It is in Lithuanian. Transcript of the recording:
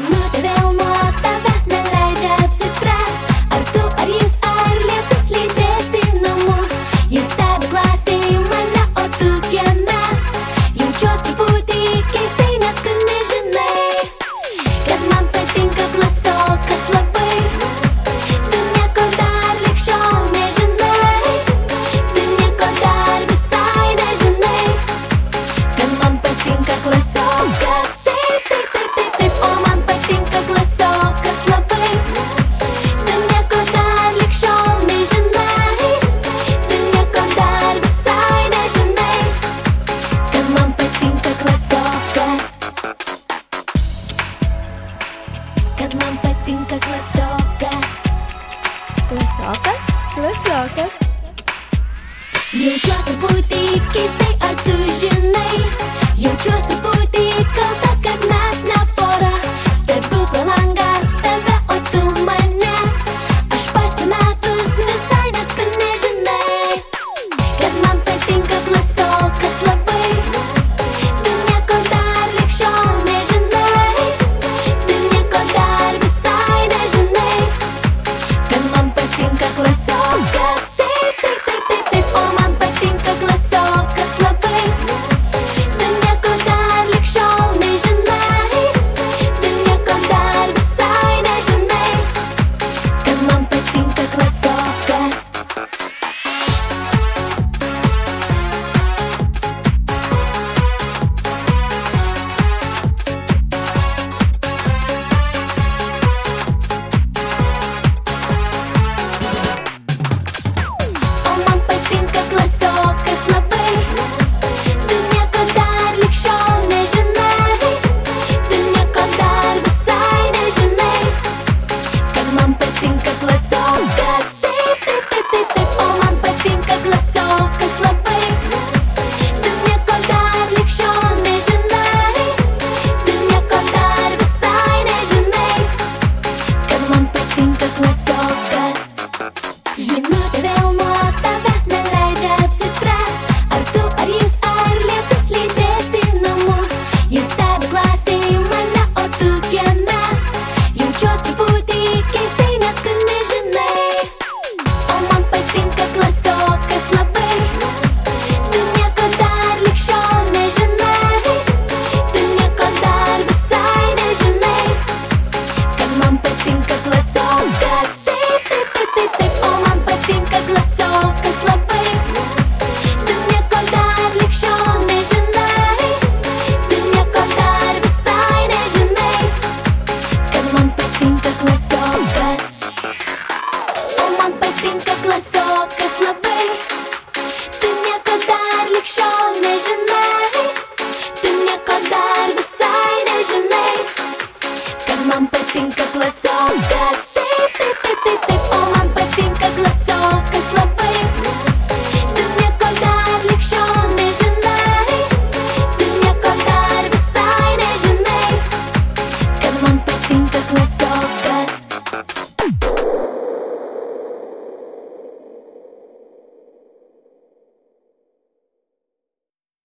まで klasiokas, klasiokas. Jaučiuosi būti keistai, ar tu žinai, jaučiuosi. man patinka klasiokas labai. Tu nieko dar likščiau nežinai. Tu nieko dar visai nežinai. Kad man patinka klasiokas.